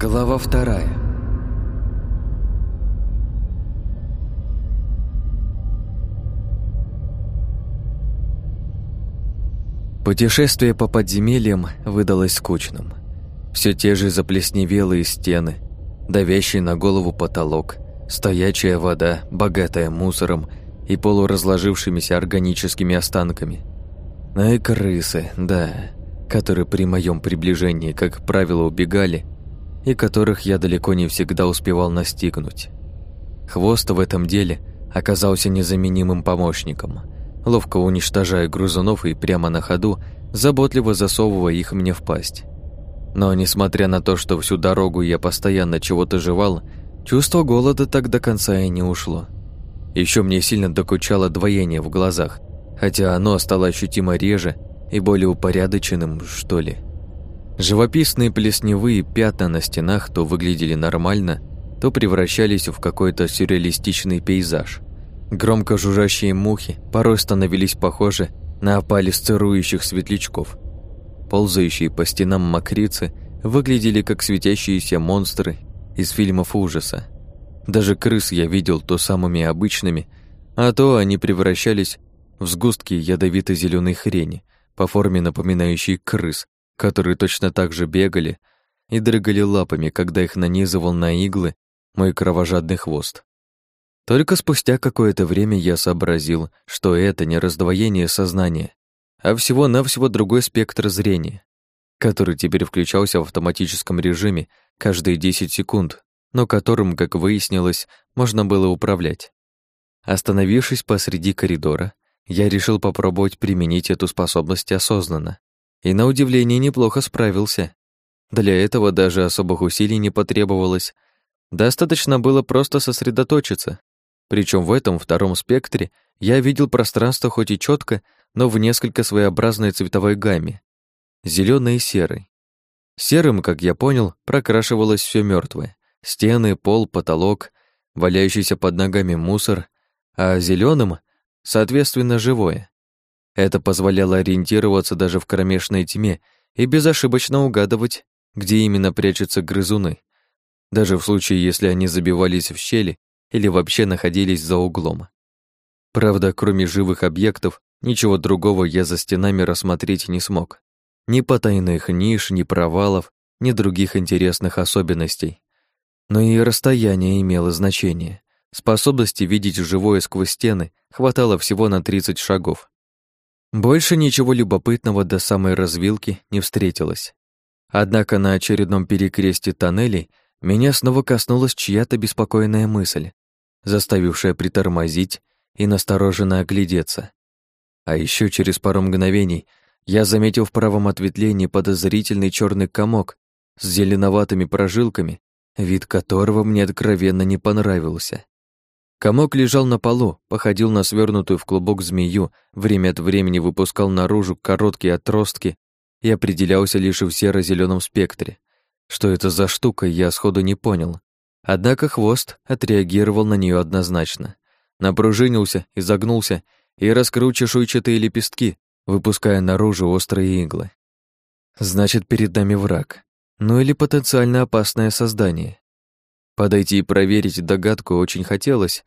Глава вторая. Путешествие по подземельям выдалось скучным. Все те же заплесневелые стены, давящий на голову потолок, стоячая вода, богатая мусором и полуразложившимися органическими останками. Ну и крысы, да, которые при моем приближении, как правило, убегали, и которых я далеко не всегда успевал настигнуть. Хвост в этом деле оказался незаменимым помощником, ловко уничтожая грузунов и прямо на ходу, заботливо засовывая их мне в пасть. Но, несмотря на то, что всю дорогу я постоянно чего-то жевал, чувство голода так до конца и не ушло. Еще мне сильно докучало двоение в глазах, хотя оно стало ощутимо реже и более упорядоченным, что ли. Живописные плесневые пятна на стенах то выглядели нормально, то превращались в какой-то сюрреалистичный пейзаж. Громко жужжащие мухи порой становились похожи на опалисцирующих светлячков. Ползающие по стенам мокрицы выглядели как светящиеся монстры из фильмов ужаса. Даже крыс я видел то самыми обычными, а то они превращались в сгустки ядовито зеленой хрени, по форме напоминающие крыс, которые точно так же бегали и дрыгали лапами, когда их нанизывал на иглы мой кровожадный хвост. Только спустя какое-то время я сообразил, что это не раздвоение сознания, а всего-навсего другой спектр зрения, который теперь включался в автоматическом режиме каждые 10 секунд, но которым, как выяснилось, можно было управлять. Остановившись посреди коридора, я решил попробовать применить эту способность осознанно. И на удивление неплохо справился. Для этого даже особых усилий не потребовалось. Достаточно было просто сосредоточиться. Причем в этом втором спектре я видел пространство хоть и четко, но в несколько своеобразной цветовой гамме. Зеленый и серый. Серым, как я понял, прокрашивалось все мертвое: Стены, пол, потолок, валяющийся под ногами мусор, а зеленым соответственно, живое. Это позволяло ориентироваться даже в кромешной тьме и безошибочно угадывать, где именно прячутся грызуны, даже в случае, если они забивались в щели или вообще находились за углом. Правда, кроме живых объектов, ничего другого я за стенами рассмотреть не смог. Ни потайных ниш, ни провалов, ни других интересных особенностей. Но и расстояние имело значение. Способности видеть живое сквозь стены хватало всего на 30 шагов. Больше ничего любопытного до самой развилки не встретилось. Однако на очередном перекресте тоннелей меня снова коснулась чья-то беспокойная мысль, заставившая притормозить и настороженно оглядеться. А еще через пару мгновений я заметил в правом ответвлении подозрительный черный комок с зеленоватыми прожилками, вид которого мне откровенно не понравился. Комок лежал на полу, походил на свернутую в клубок змею, время от времени выпускал наружу короткие отростки и определялся лишь в серо зеленом спектре. Что это за штука, я сходу не понял. Однако хвост отреагировал на нее однозначно. Напружинился, изогнулся и раскрыл чешуйчатые лепестки, выпуская наружу острые иглы. Значит, перед нами враг. Ну или потенциально опасное создание. Подойти и проверить догадку очень хотелось,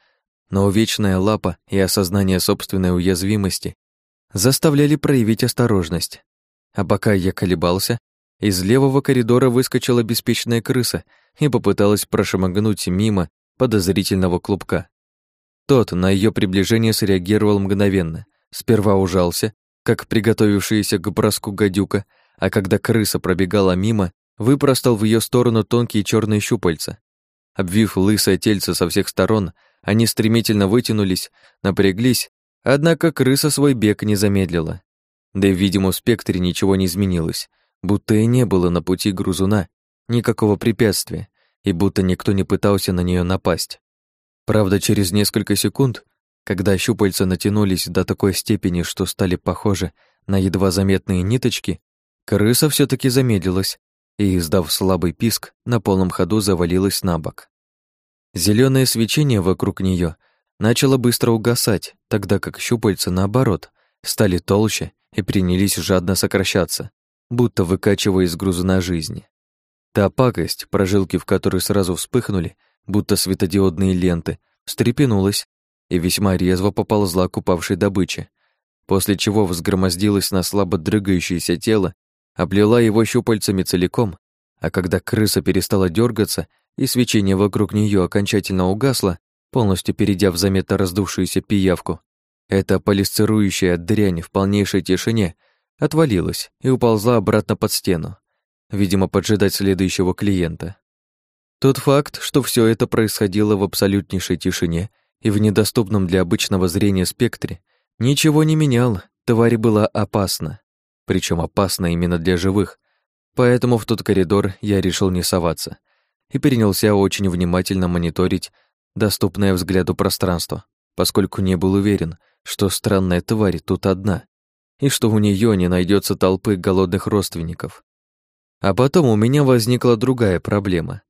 но увечная лапа и осознание собственной уязвимости заставляли проявить осторожность. А пока я колебался, из левого коридора выскочила беспечная крыса и попыталась прошмыгнуть мимо подозрительного клубка. Тот на ее приближение среагировал мгновенно. Сперва ужался, как приготовившаяся к броску гадюка, а когда крыса пробегала мимо, выпростал в ее сторону тонкие черные щупальца. Обвив лысое тельце со всех сторон, они стремительно вытянулись, напряглись, однако крыса свой бег не замедлила. Да и в видимом спектре ничего не изменилось, будто и не было на пути грузуна никакого препятствия, и будто никто не пытался на нее напасть. Правда, через несколько секунд, когда щупальца натянулись до такой степени, что стали похожи на едва заметные ниточки, крыса все таки замедлилась и, издав слабый писк, на полном ходу завалилась на бок. Зеленое свечение вокруг нее начало быстро угасать, тогда как щупальца, наоборот, стали толще и принялись жадно сокращаться, будто выкачивая из груза на жизни. Та пакость, прожилки в которой сразу вспыхнули, будто светодиодные ленты, встрепенулась и весьма резво поползла к упавшей добыче, после чего взгромоздилась на слабо дрыгающееся тело, облила его щупальцами целиком, а когда крыса перестала дергаться и свечение вокруг нее окончательно угасло, полностью перейдя в заметно раздувшуюся пиявку, эта полисцирующая дрянь в полнейшей тишине отвалилась и уползла обратно под стену, видимо, поджидать следующего клиента. Тот факт, что все это происходило в абсолютнейшей тишине и в недоступном для обычного зрения спектре, ничего не менял, тварь была опасна. Причем опасна именно для живых, поэтому в тот коридор я решил не соваться и перенялся очень внимательно мониторить доступное взгляду пространство, поскольку не был уверен, что странная тварь тут одна, и что у нее не найдется толпы голодных родственников. А потом у меня возникла другая проблема.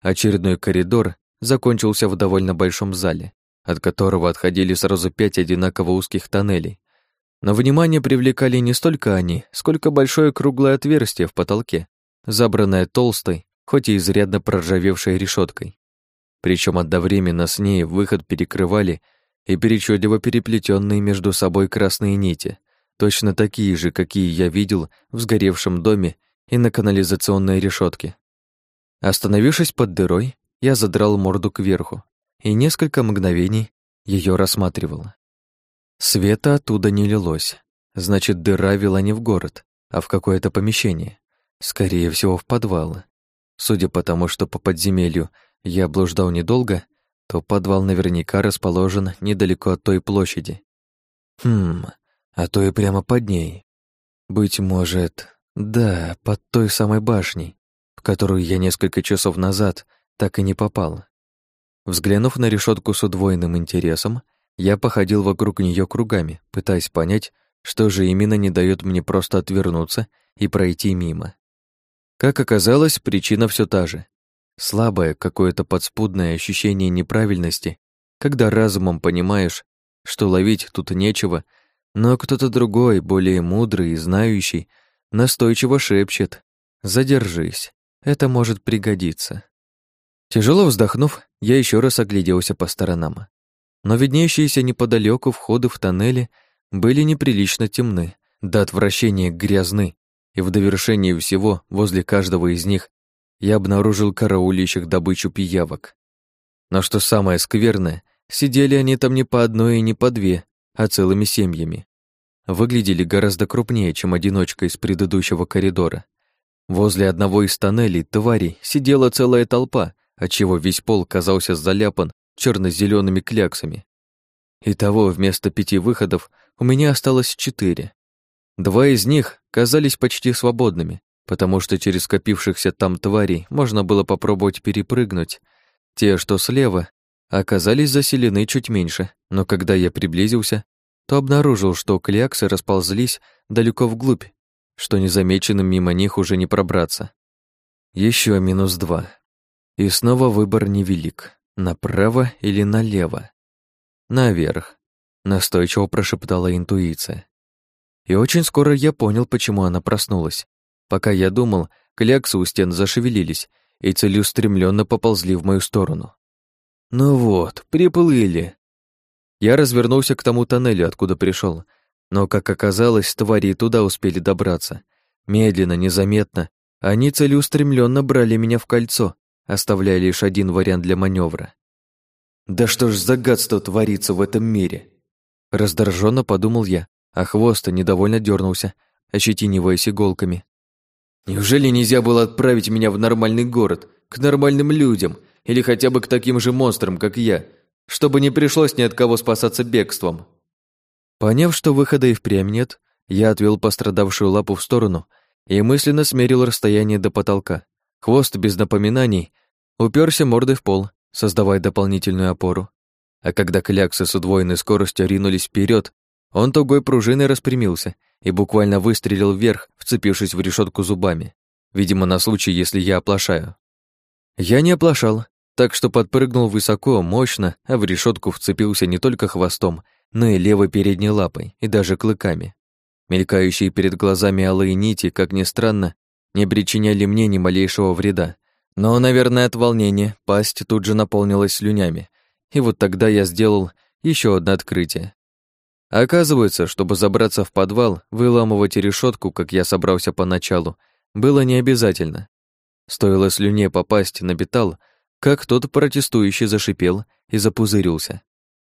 Очередной коридор закончился в довольно большом зале, от которого отходили сразу пять одинаково узких тоннелей. Но внимание привлекали не столько они, сколько большое круглое отверстие в потолке, забранное толстой, хоть и изрядно проржавевшей решеткой. Причем одновременно с ней выход перекрывали и перечётливо переплетенные между собой красные нити, точно такие же, какие я видел в сгоревшем доме и на канализационной решетке. Остановившись под дырой, я задрал морду кверху и несколько мгновений ее рассматривал. Света оттуда не лилось, значит, дыра вела не в город, а в какое-то помещение, скорее всего, в подвал. Судя по тому, что по подземелью я блуждал недолго, то подвал наверняка расположен недалеко от той площади. Хм, а то и прямо под ней. Быть может, да, под той самой башней, в которую я несколько часов назад так и не попал. Взглянув на решетку с удвоенным интересом, я походил вокруг нее кругами, пытаясь понять, что же именно не дает мне просто отвернуться и пройти мимо. Как оказалось, причина все та же. Слабое, какое-то подспудное ощущение неправильности, когда разумом понимаешь, что ловить тут нечего, но кто-то другой, более мудрый и знающий, настойчиво шепчет «Задержись, это может пригодиться». Тяжело вздохнув, я еще раз огляделся по сторонам. Но виднеющиеся неподалеку входы в тоннели были неприлично темны, до отвращения грязны, и в довершении всего возле каждого из них я обнаружил караулищих добычу пиявок. Но что самое скверное, сидели они там не по одной и не по две, а целыми семьями выглядели гораздо крупнее, чем одиночка из предыдущего коридора. Возле одного из тоннелей тварей сидела целая толпа, отчего весь пол казался заляпан черно зелеными кляксами. Итого вместо пяти выходов у меня осталось четыре. Два из них казались почти свободными, потому что через скопившихся там тварей можно было попробовать перепрыгнуть. Те, что слева, оказались заселены чуть меньше, но когда я приблизился, то обнаружил, что кляксы расползлись далеко вглубь, что незамеченным мимо них уже не пробраться. Еще минус два. И снова выбор невелик. Направо или налево? Наверх. Настойчиво прошептала интуиция. И очень скоро я понял, почему она проснулась. Пока я думал, кляксы у стен зашевелились и целеустремленно поползли в мою сторону. Ну вот, приплыли. Я развернулся к тому тоннелю, откуда пришел, но, как оказалось, твари туда успели добраться. Медленно, незаметно, они целеустремленно брали меня в кольцо, оставляя лишь один вариант для маневра. «Да что ж за гадство творится в этом мире?» Раздраженно подумал я, а хвост недовольно дернулся, ощетиниваясь иголками. «Неужели нельзя было отправить меня в нормальный город, к нормальным людям, или хотя бы к таким же монстрам, как я, чтобы не пришлось ни от кого спасаться бегством. Поняв, что выхода и впрямь нет, я отвел пострадавшую лапу в сторону и мысленно смерил расстояние до потолка. Хвост без напоминаний уперся мордой в пол, создавая дополнительную опору. А когда кляксы с удвоенной скоростью ринулись вперед, он тугой пружиной распрямился и буквально выстрелил вверх, вцепившись в решетку зубами. Видимо, на случай, если я оплошаю. Я не оплошал, так что подпрыгнул высоко, мощно, а в решетку вцепился не только хвостом, но и левой передней лапой, и даже клыками. Мелькающие перед глазами алые нити, как ни странно, не причиняли мне ни малейшего вреда. Но, наверное, от волнения пасть тут же наполнилась слюнями. И вот тогда я сделал еще одно открытие. Оказывается, чтобы забраться в подвал, выламывать решетку, как я собрался поначалу, было не обязательно. Стоило слюне попасть на металл, как тот протестующий зашипел и запузырился.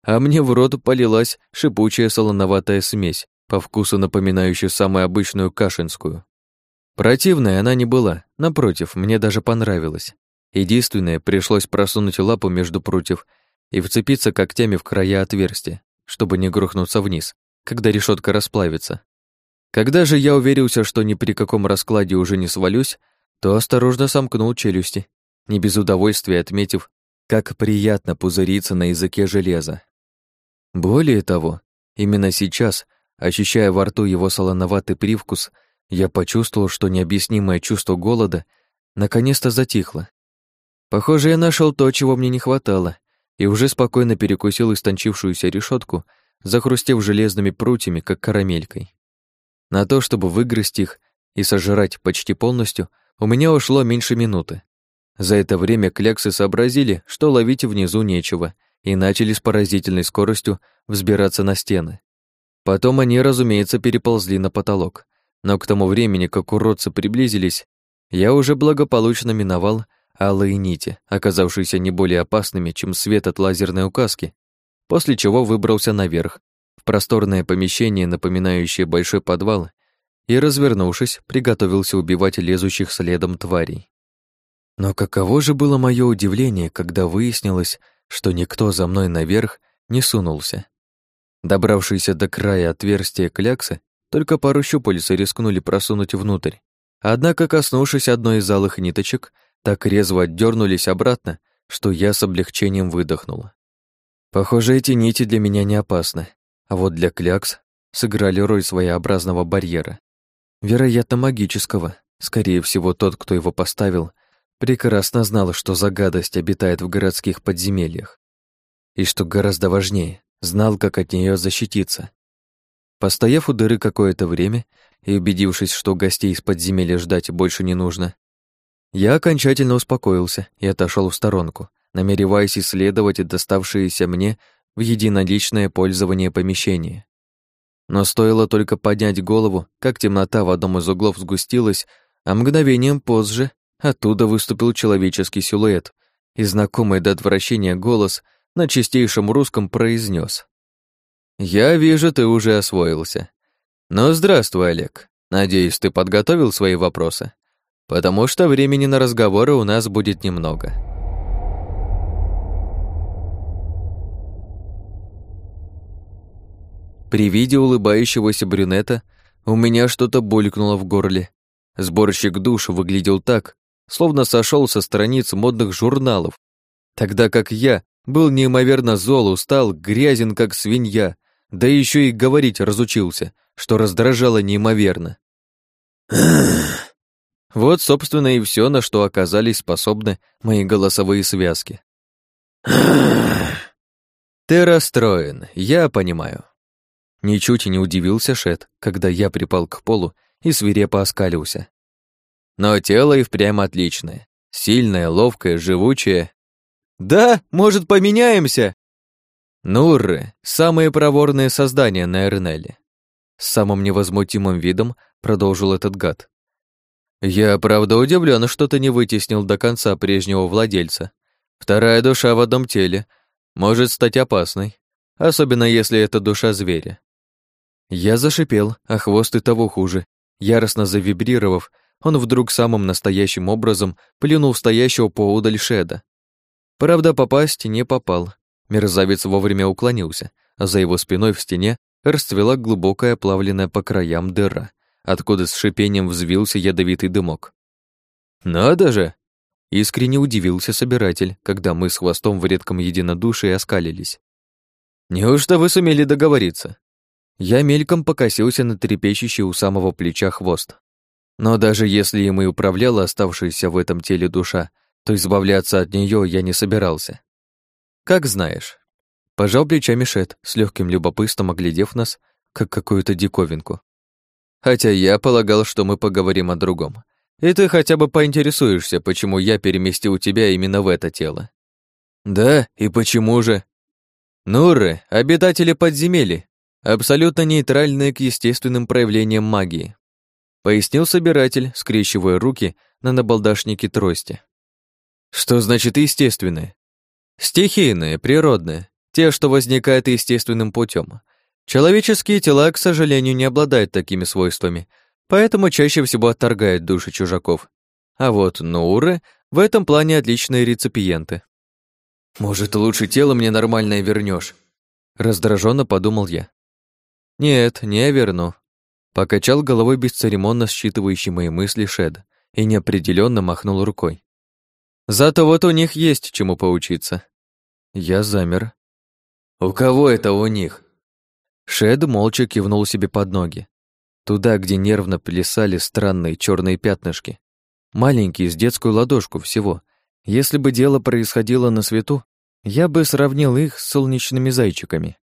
А мне в рот полилась шипучая солоноватая смесь, по вкусу напоминающая самую обычную кашинскую. Противная она не была, напротив, мне даже понравилась. Единственное, пришлось просунуть лапу между прутьев и вцепиться когтями в края отверстия чтобы не грохнуться вниз, когда решетка расплавится. Когда же я уверился, что ни при каком раскладе уже не свалюсь, то осторожно сомкнул челюсти, не без удовольствия отметив, как приятно пузыриться на языке железа. Более того, именно сейчас, ощущая во рту его солоноватый привкус, я почувствовал, что необъяснимое чувство голода наконец-то затихло. Похоже, я нашел то, чего мне не хватало, и уже спокойно перекусил истончившуюся решетку, захрустев железными прутьями, как карамелькой. На то, чтобы выгрызть их и сожрать почти полностью, у меня ушло меньше минуты. За это время кляксы сообразили, что ловить внизу нечего, и начали с поразительной скоростью взбираться на стены. Потом они, разумеется, переползли на потолок, но к тому времени, как уродцы приблизились, я уже благополучно миновал алые нити, оказавшиеся не более опасными, чем свет от лазерной указки, после чего выбрался наверх, в просторное помещение, напоминающее большой подвал, и, развернувшись, приготовился убивать лезущих следом тварей. Но каково же было мое удивление, когда выяснилось, что никто за мной наверх не сунулся. Добравшиеся до края отверстия кляксы, только пару щупалец рискнули просунуть внутрь. Однако, коснувшись одной из алых ниточек, так резво отдернулись обратно, что я с облегчением выдохнула. Похоже, эти нити для меня не опасны, а вот для клякс сыграли роль своеобразного барьера. Вероятно, магического. Скорее всего, тот, кто его поставил, прекрасно знал, что за гадость обитает в городских подземельях. И что гораздо важнее, знал, как от нее защититься. Постояв у дыры какое-то время и убедившись, что гостей из подземелья ждать больше не нужно, я окончательно успокоился и отошел в сторонку, намереваясь исследовать доставшееся мне в единоличное пользование помещение. Но стоило только поднять голову, как темнота в одном из углов сгустилась, а мгновением позже оттуда выступил человеческий силуэт, и знакомый до отвращения голос на чистейшем русском произнес: «Я вижу, ты уже освоился. Ну, здравствуй, Олег. Надеюсь, ты подготовил свои вопросы?» потому что времени на разговоры у нас будет немного. При виде улыбающегося брюнета у меня что-то булькнуло в горле. Сборщик душ выглядел так, словно сошел со страниц модных журналов, тогда как я был неимоверно зол, устал, грязен, как свинья, да еще и говорить разучился, что раздражало неимоверно. Вот, собственно, и все, на что оказались способны мои голосовые связки. «Ты расстроен, я понимаю». Ничуть не удивился Шет, когда я припал к полу и свирепо оскалился. Но тело и впрямь отличное. Сильное, ловкое, живучее. «Да, может, поменяемся?» Нурры — самые проворные создания на Эрнеле. С самым невозмутимым видом продолжил этот гад. Я, правда, удивлен, что ты не вытеснил до конца прежнего владельца. Вторая душа в одном теле может стать опасной, особенно если это душа зверя. Я зашипел, а хвост и того хуже. Яростно завибрировав, он вдруг самым настоящим образом плюнул в стоящего поудаль Шеда. Правда, попасть не попал. Мерзавец вовремя уклонился, а за его спиной в стене расцвела глубокая плавленная по краям дыра, откуда с шипением взвился ядовитый дымок. «Надо же!» Искренне удивился собиратель, когда мы с хвостом в редком единодушии оскалились. «Неужто вы сумели договориться?» Я мельком покосился на трепещущий у самого плеча хвост. Но даже если им и управляла оставшаяся в этом теле душа, то избавляться от нее я не собирался. «Как знаешь». Пожал плечами Шет, с легким любопытством оглядев нас, как какую-то диковинку. Хотя я полагал, что мы поговорим о другом. И ты хотя бы поинтересуешься, почему я переместил тебя именно в это тело. Да, и почему же? Нуры — обитатели подземелий, абсолютно нейтральные к естественным проявлениям магии. Пояснил собиратель, скрещивая руки на набалдашнике трости. Что значит естественные? Стихийные, природные, те, что возникают естественным путем. Человеческие тела, к сожалению, не обладают такими свойствами, поэтому чаще всего отторгают души чужаков. А вот Нуры в этом плане отличные реципиенты. «Может, лучше тело мне нормальное вернешь? Раздраженно подумал я. «Нет, не верну», — покачал головой бесцеремонно считывающий мои мысли Шед и неопределенно махнул рукой. «Зато вот у них есть чему поучиться». Я замер. «У кого это у них?» Шед молча кивнул себе под ноги. Туда, где нервно плясали странные черные пятнышки. Маленькие, с детскую ладошку всего, если бы дело происходило на свету, я бы сравнил их с солнечными зайчиками.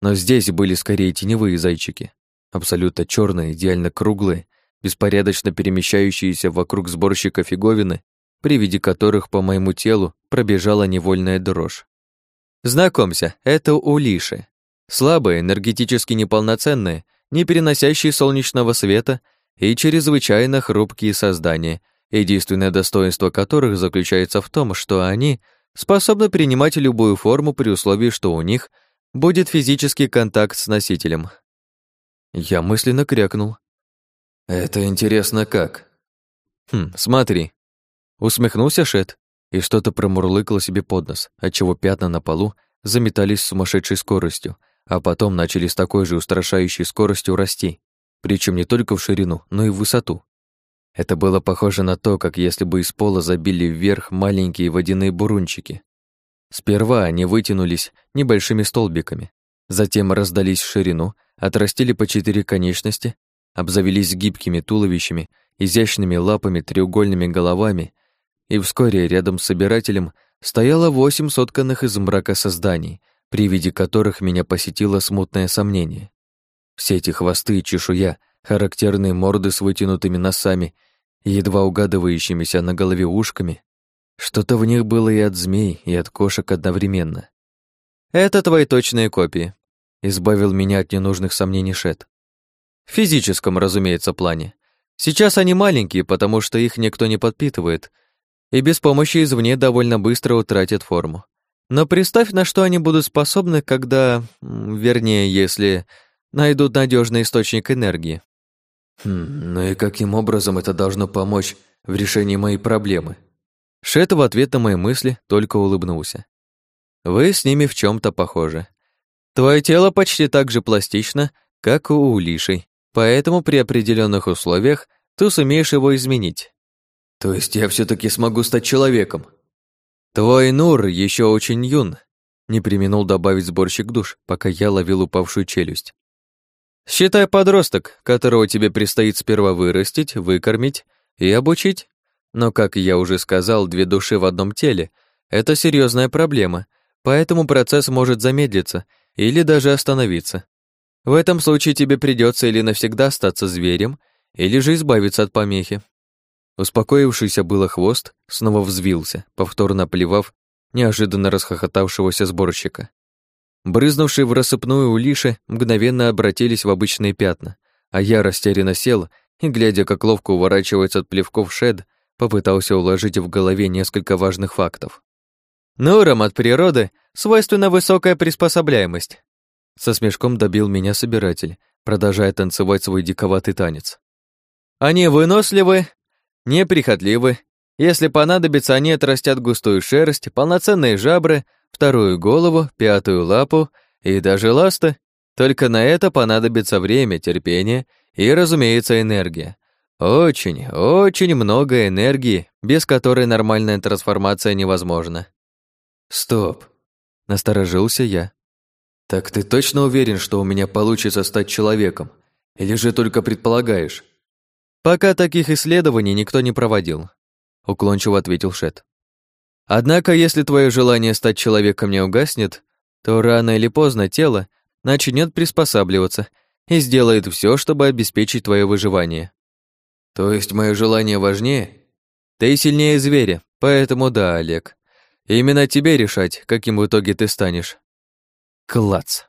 Но здесь были скорее теневые зайчики, абсолютно черные, идеально круглые, беспорядочно перемещающиеся вокруг сборщика фиговины, при виде которых по моему телу пробежала невольная дрожь. Знакомься, это улиши. Слабые, энергетически неполноценные, не переносящие солнечного света и чрезвычайно хрупкие создания, единственное достоинство которых заключается в том, что они способны принимать любую форму при условии, что у них будет физический контакт с носителем. Я мысленно крякнул. «Это интересно как?» «Хм, смотри». Усмехнулся Шет и что-то промурлыкал себе под нос, отчего пятна на полу заметались с сумасшедшей скоростью, а потом начали с такой же устрашающей скоростью расти, причем не только в ширину, но и в высоту. Это было похоже на то, как если бы из пола забили вверх маленькие водяные бурунчики. Сперва они вытянулись небольшими столбиками, затем раздались в ширину, отрастили по четыре конечности, обзавелись гибкими туловищами, изящными лапами, треугольными головами, и вскоре рядом с собирателем стояло восемь сотканных из мрака созданий, при виде которых меня посетило смутное сомнение. Все эти хвосты и чешуя — характерные морды с вытянутыми носами и едва угадывающимися на голове ушками. Что-то в них было и от змей, и от кошек одновременно. «Это твои точные копии», — избавил меня от ненужных сомнений Шет. В физическом, разумеется, плане. Сейчас они маленькие, потому что их никто не подпитывает, и без помощи извне довольно быстро утратят форму. Но представь, на что они будут способны, когда... Вернее, если найдут надежный источник энергии. Хм, ну и каким образом это должно помочь в решении моей проблемы? Шет в ответ на мои мысли только улыбнулся. Вы с ними в чем то похожи. Твое тело почти так же пластично, как у улишей, поэтому при определенных условиях ты сумеешь его изменить. То есть я все таки смогу стать человеком? Твой Нур еще очень юн, не применул добавить сборщик душ, пока я ловил упавшую челюсть. Считай подросток, которого тебе предстоит сперва вырастить, выкормить и обучить. Но, как я уже сказал, две души в одном теле — это серьезная проблема, поэтому процесс может замедлиться или даже остановиться. В этом случае тебе придется или навсегда остаться зверем, или же избавиться от помехи. Успокоившийся было хвост снова взвился, повторно плевав неожиданно расхохотавшегося сборщика. Брызнувшие в рассыпную улиши мгновенно обратились в обычные пятна, а я растерянно сел и, глядя, как ловко уворачивается от плевков шед, попытался уложить в голове несколько важных фактов. Нурам от природы свойственна высокая приспособляемость. Со смешком добил меня собиратель, продолжая танцевать свой диковатый танец. Они выносливы, неприхотливы. Если понадобится, они отрастят густую шерсть, полноценные жабры, вторую голову, пятую лапу и даже ласты. Только на это понадобится время, терпение и, разумеется, энергия. Очень, очень много энергии, без которой нормальная трансформация невозможна. Стоп, насторожился я. Так ты точно уверен, что у меня получится стать человеком? Или же только предполагаешь? Пока таких исследований никто не проводил, уклончиво ответил Шет. Однако, если твое желание стать человеком не угаснет, то рано или поздно тело начнет приспосабливаться и сделает все, чтобы обеспечить твое выживание. То есть мое желание важнее? Ты сильнее зверя, поэтому да, Олег. Именно тебе решать, каким в итоге ты станешь. Клац.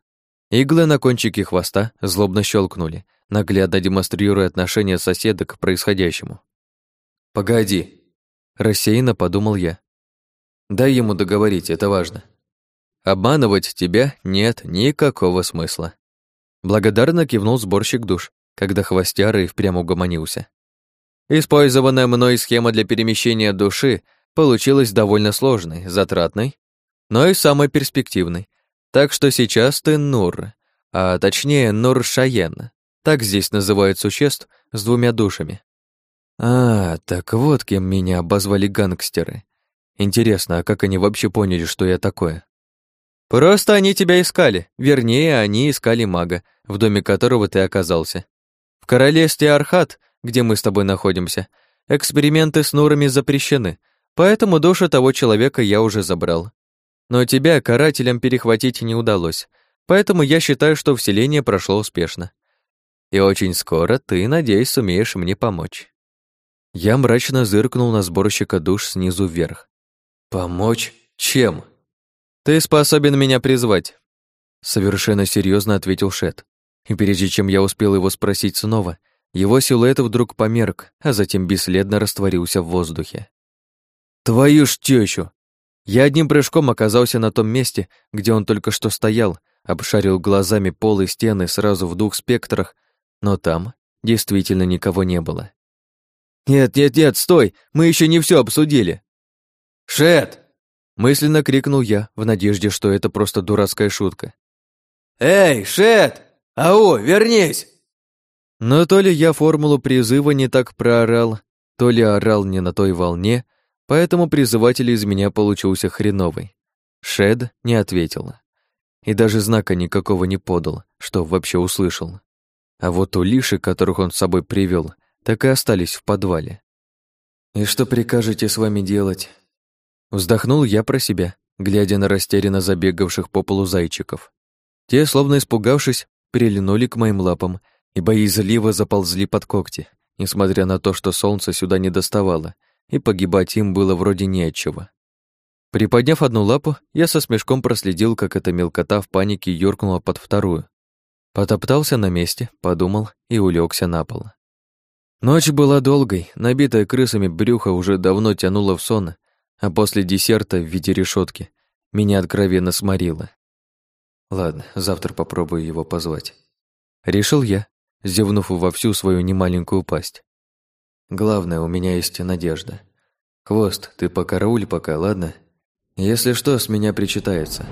Иглы на кончике хвоста злобно щелкнули, наглядно демонстрируя отношение соседа к происходящему. «Погоди», — рассеянно подумал я. «Дай ему договорить, это важно». Обманывать тебя нет никакого смысла. Благодарно кивнул сборщик душ, когда хвостяра и впрямь угомонился. Использованная мной схема для перемещения души получилась довольно сложной, затратной, но и самой перспективной. Так что сейчас ты Нур, а точнее Нур-Шаен. Так здесь называют существ с двумя душами. А, так вот кем меня обозвали гангстеры. Интересно, а как они вообще поняли, что я такое? Просто они тебя искали. Вернее, они искали мага, в доме которого ты оказался. В королевстве Архат, где мы с тобой находимся, эксперименты с нурами запрещены, поэтому душу того человека я уже забрал. Но тебя карателям перехватить не удалось, поэтому я считаю, что вселение прошло успешно. И очень скоро ты, надеюсь, сумеешь мне помочь. Я мрачно зыркнул на сборщика душ снизу вверх. Помочь? Чем? «Ты способен меня призвать», — совершенно серьезно ответил Шет. И прежде чем я успел его спросить снова, его силуэт вдруг померк, а затем бесследно растворился в воздухе. «Твою ж тёщу!» Я одним прыжком оказался на том месте, где он только что стоял, обшарил глазами пол и стены сразу в двух спектрах, но там действительно никого не было. «Нет, нет, нет, стой! Мы еще не все обсудили!» «Шет!» Мысленно крикнул я, в надежде, что это просто дурацкая шутка. «Эй, Шет! Ау, вернись!» Но то ли я формулу призыва не так проорал, то ли орал не на той волне, поэтому призыватель из меня получился хреновый. Шед не ответил. И даже знака никакого не подал, что вообще услышал. А вот улиши, которых он с собой привел, так и остались в подвале. «И что прикажете с вами делать?» Вздохнул я про себя, глядя на растерянно забегавших по полу зайчиков. Те, словно испугавшись, прильнули к моим лапам и боязливо заползли под когти, несмотря на то, что солнце сюда не доставало, и погибать им было вроде не от чего. Приподняв одну лапу, я со смешком проследил, как эта мелкота в панике юркнула под вторую. Потоптался на месте, подумал и улегся на пол. Ночь была долгой, набитая крысами брюхо уже давно тянуло в сон, а после десерта в виде решетки меня откровенно сморило. Ладно, завтра попробую его позвать. Решил я, зевнув во всю свою немаленькую пасть. Главное, у меня есть надежда. Хвост, ты покарауль пока, ладно? Если что, с меня причитается.